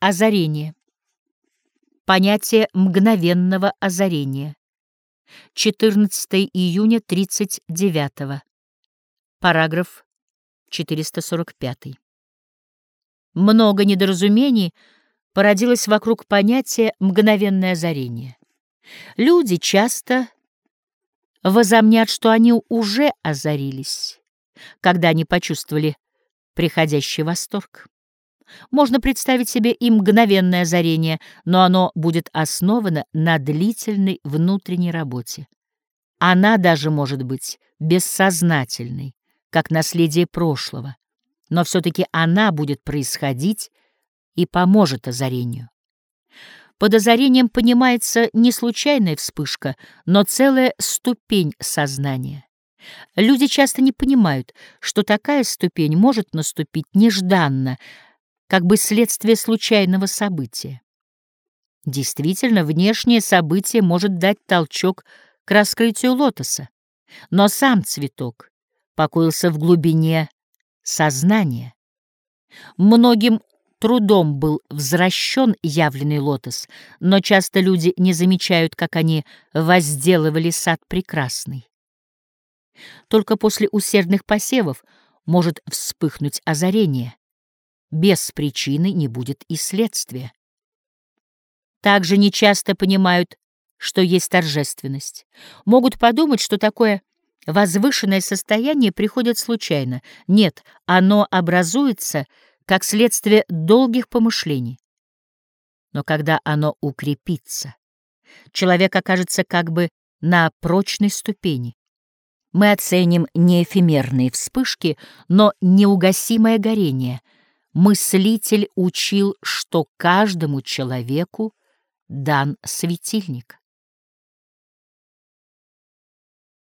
Озарение. Понятие мгновенного озарения. 14 июня 39 -го. Параграф 445. Много недоразумений породилось вокруг понятия «мгновенное озарение». Люди часто возомнят, что они уже озарились, когда они почувствовали приходящий восторг. Можно представить себе и мгновенное озарение, но оно будет основано на длительной внутренней работе. Она даже может быть бессознательной, как наследие прошлого, но все-таки она будет происходить и поможет озарению. Под озарением понимается не случайная вспышка, но целая ступень сознания. Люди часто не понимают, что такая ступень может наступить нежданно, как бы следствие случайного события. Действительно, внешнее событие может дать толчок к раскрытию лотоса, но сам цветок покоился в глубине сознания. Многим трудом был возвращен явленный лотос, но часто люди не замечают, как они возделывали сад прекрасный. Только после усердных посевов может вспыхнуть озарение. Без причины не будет и следствия. Также нечасто понимают, что есть торжественность. Могут подумать, что такое возвышенное состояние приходит случайно. Нет, оно образуется как следствие долгих помышлений. Но когда оно укрепится, человек окажется как бы на прочной ступени. Мы оценим не эфемерные вспышки, но неугасимое горение — мыслитель учил, что каждому человеку дан светильник.